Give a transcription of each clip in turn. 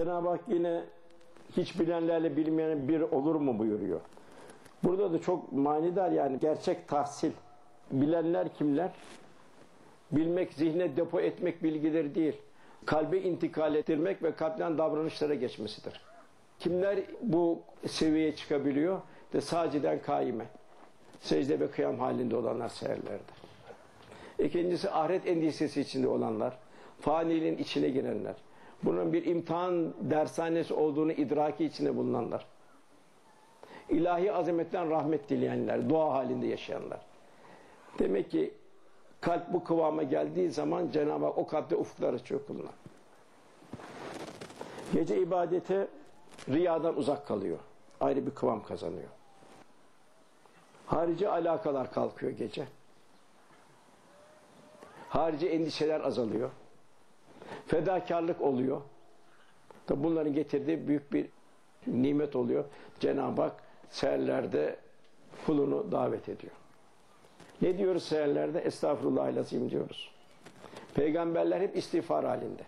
Cenab-ı Hak yine hiç bilenlerle bilmeyen bir olur mu buyuruyor. Burada da çok manidar yani gerçek tahsil. Bilenler kimler? Bilmek, zihne depo etmek bilgileri değil. Kalbe intikal ettirmek ve kalpten davranışlara geçmesidir. Kimler bu seviyeye çıkabiliyor? De saciden kaime. Secde ve kıyam halinde olanlar seherlerde. İkincisi ahiret endişesi içinde olanlar. Faniliğin içine girenler. Bunun bir imtihan dershanesi olduğunu idraki içinde bulunanlar. İlahi azametten rahmet dileyenler, dua halinde yaşayanlar. Demek ki kalp bu kıvama geldiği zaman Cenab-ı Hak o kalpte ufuklar açıyor kuluna. Gece ibadete riyadan uzak kalıyor. Ayrı bir kıvam kazanıyor. Harici alakalar kalkıyor gece. Harici endişeler azalıyor. Fedakarlık oluyor. Tabi bunların getirdiği büyük bir nimet oluyor. Cenab-ı Hak seherlerde kulunu davet ediyor. Ne diyoruz seherlerde? Estağfurullah lazim diyoruz. Peygamberler hep istiğfar halinde.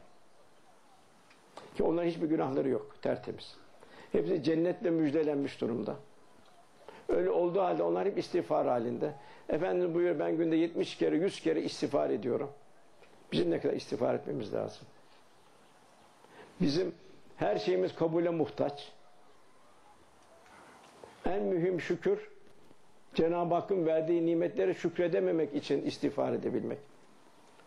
Ki onların hiçbir günahları yok. Tertemiz. Hepsi cennetle müjdelenmiş durumda. Öyle olduğu halde onlar hep istiğfar halinde. Efendimiz buyuruyor ben günde 70 kere 100 kere istiğfar ediyorum. Bizim ne kadar istiğfar etmemiz lazım. Bizim her şeyimiz kabule muhtaç. En mühim şükür Cenab-ı Hakk'ın verdiği nimetleri şükredememek için istiğfar edebilmek.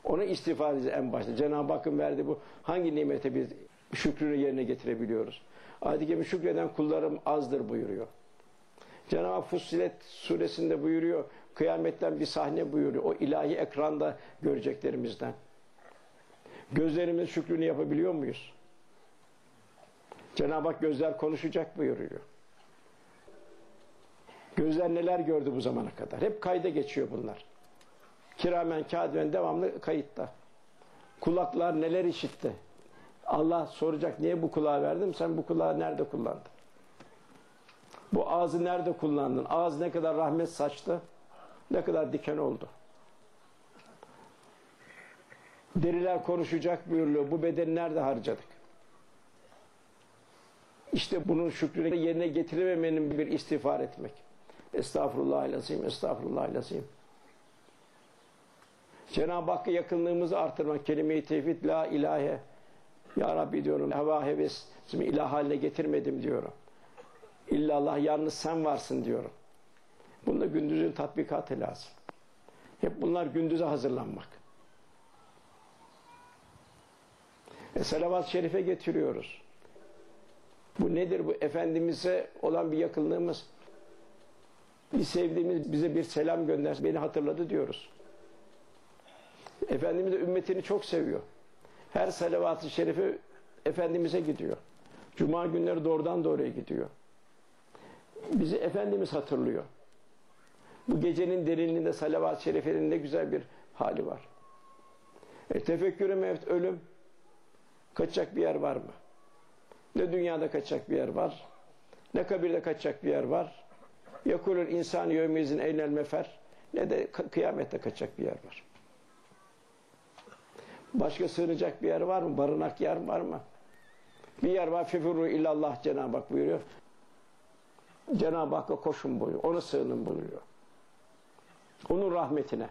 Onu istiğfar en başta. Cenab-ı Hakk'ın verdiği bu hangi nimete biz şükrünü yerine getirebiliyoruz? Ayet-i şükreden kullarım azdır buyuruyor. Cenab-ı Hak Fussilet suresinde buyuruyor. Kıyametten bir sahne buyuruyor. O ilahi ekranda göreceklerimizden. Gözlerimiz şükrünü yapabiliyor muyuz? Cenab-ı Hak gözler konuşacak buyuruyor. Gözler neler gördü bu zamana kadar? Hep kayda geçiyor bunlar. Kiramen kâdiven devamlı kayıtta. Kulaklar neler işitti? Allah soracak niye bu kulağı verdim? Sen bu kulağı nerede kullandın? Bu ağzı nerede kullandın? Ağız ne kadar rahmet saçtı? Ne kadar diken oldu? Deriler konuşacak buyuruluyor. Bu bedeni nerede harcadık? İşte bunun şükrünü yerine getirememenin bir istiğfar etmek. Estağfurullahalazim, estağfurullahalazim. Cenab-ı Hakk'a yakınlığımızı artırmak. Kelime-i tevhid, la ilahe. Ya Rabbi diyorum, heva heves, ilah haline getirmedim diyorum. İllallah yalnız sen varsın diyorum. Bunda gündüzün tatbikatı lazım. Hep bunlar gündüze hazırlanmak. E, salavat-ı şerife getiriyoruz. Bu nedir bu? Efendimiz'e olan bir yakınlığımız. Bir sevdiğimiz bize bir selam gönder, beni hatırladı diyoruz. Efendimiz de ümmetini çok seviyor. Her salavat-ı şerife Efendimiz'e gidiyor. Cuma günleri doğrudan doğruya gidiyor. Bizi Efendimiz hatırlıyor. Bu gecenin derinliğinde salavat-ı şerifenin ne güzel bir hali var. E, tefekkürü mevt, ölüm. Kaçacak bir yer var mı? Ne dünyada kaçacak bir yer var, ne kabirde kaçacak bir yer var. Yakulul insan yevmizin eynel mefer, ne de kıyamette kaçacak bir yer var. Başka sığınacak bir yer var mı? Barınak yer var mı? Bir yer var. Fefuru illallah Cenab-ı Hak buyuruyor. Cenab-ı Hakk'a koşun buyuruyor. Onu sığının buyuruyor. Onun rahmetine.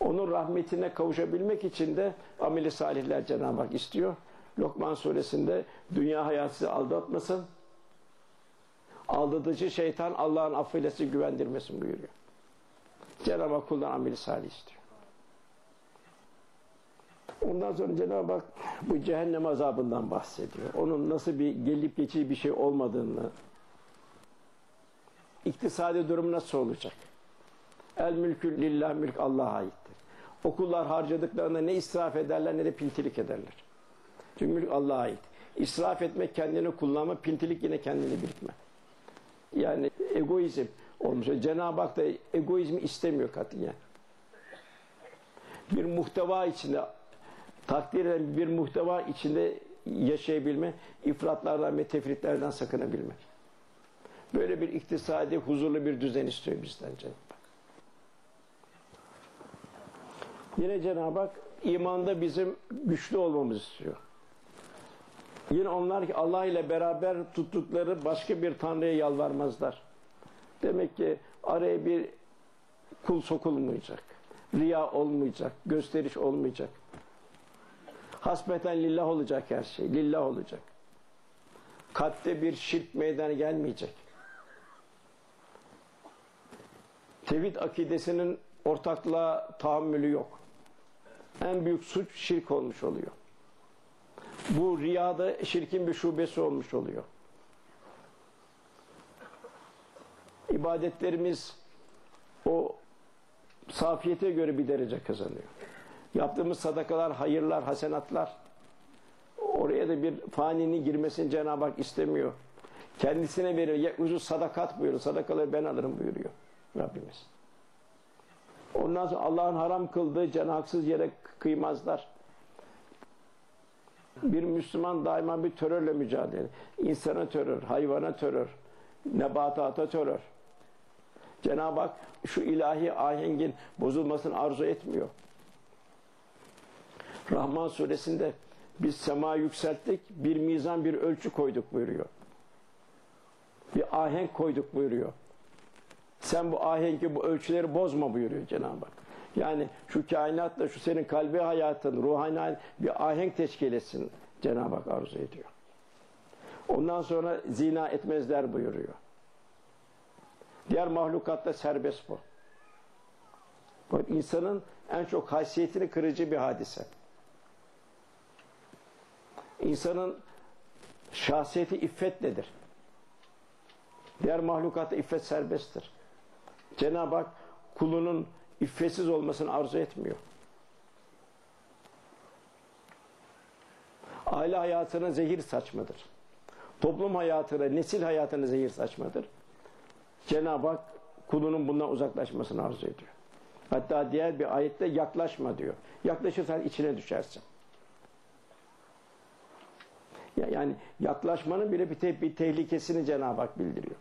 Onun rahmetine kavuşabilmek için de ameli salihler Cenab-ı Hak istiyor. Lokman suresinde dünya hayatı aldatmasın. Aldatıcı şeytan Allah'ın affıyla sizi güvendirmesin buyuruyor. Cenab-ı Hak kuldan ameli salih istiyor. Ondan sonra Cenab-ı Hak bu cehennem azabından bahsediyor. Onun nasıl bir gelip geçici bir şey olmadığını, iktisadi durum nasıl olacak? El mülkü lillah mülk Allah'a aittir. Okullar harcadıklarında ne israf ederler ne de pintilik ederler. Çünkü mülk Allah'a ait. İsraf etmek kendini kullanma, pintilik yine kendini birikme. Yani egoizm olmuş. Cenab-ı Hak da egoizmi istemiyor katiyen. Bir muhteva içinde takdir eden bir muhteva içinde yaşayabilme, ifratlardan ve tefritlerden sakınabilmek. Böyle bir iktisadi, huzurlu bir düzen istiyor bizden Cenab-ı Hak. Yine Cenab-ı Hak imanda bizim güçlü olmamızı istiyor. Yine onlar ki Allah ile beraber tuttukları başka bir tanrıya yalvarmazlar. Demek ki araya bir kul sokulmayacak. Riya olmayacak. Gösteriş olmayacak. Hasbeten lillah olacak her şey. Lillah olacak. Kalpte bir şirk meydana gelmeyecek. Tevhid akidesinin ortaklığa tahammülü yok. En büyük suç şirk olmuş oluyor. Bu riyada şirkin bir şubesi olmuş oluyor. İbadetlerimiz o safiyete göre bir derece kazanıyor. Yaptığımız sadakalar, hayırlar, hasenatlar oraya da bir faninin girmesini Cenab-ı Hak istemiyor. Kendisine veriyor. Ye'uzu sadakat buyuruyor. Sadakaları ben alırım buyuruyor Rabbimiz. Ondan sonra Allah'ın haram kıldığı cenhaksız yere kıymazlar. Bir Müslüman daima bir terörle mücadele. İnsana terör, hayvana terör, nebatata terör. Cenab-ı Hak şu ilahi ahengin bozulmasını arzu etmiyor. Rahman suresinde biz sema yükselttik, bir mizan, bir ölçü koyduk buyuruyor. Bir ahenk koyduk buyuruyor. Sen bu ahengi, bu ölçüleri bozma buyuruyor Cenab-ı Hak. Yani şu kainatla şu senin kalbi hayatın, ruhani bir ahenk teşkil etsin Cenab-ı Hak arzu ediyor. Ondan sonra zina etmezler buyuruyor. Diğer mahlukatta serbest bu. Bak insanın en çok haysiyetini kırıcı bir hadise. İnsanın şahsiyeti iffet nedir? Diğer mahlukatta iffet serbesttir. Cenab-ı Hak kulunun iffetsiz olmasını arzu etmiyor. Aile hayatına zehir saçmadır. Toplum hayatına, nesil hayatına zehir saçmadır. Cenab-ı Hak kulunun bundan uzaklaşmasını arzu ediyor. Hatta diğer bir ayette yaklaşma diyor. Yaklaşırsan içine düşersin. Yani yaklaşmanın bile bir, te tehlikesini Cenab-ı Hak bildiriyor.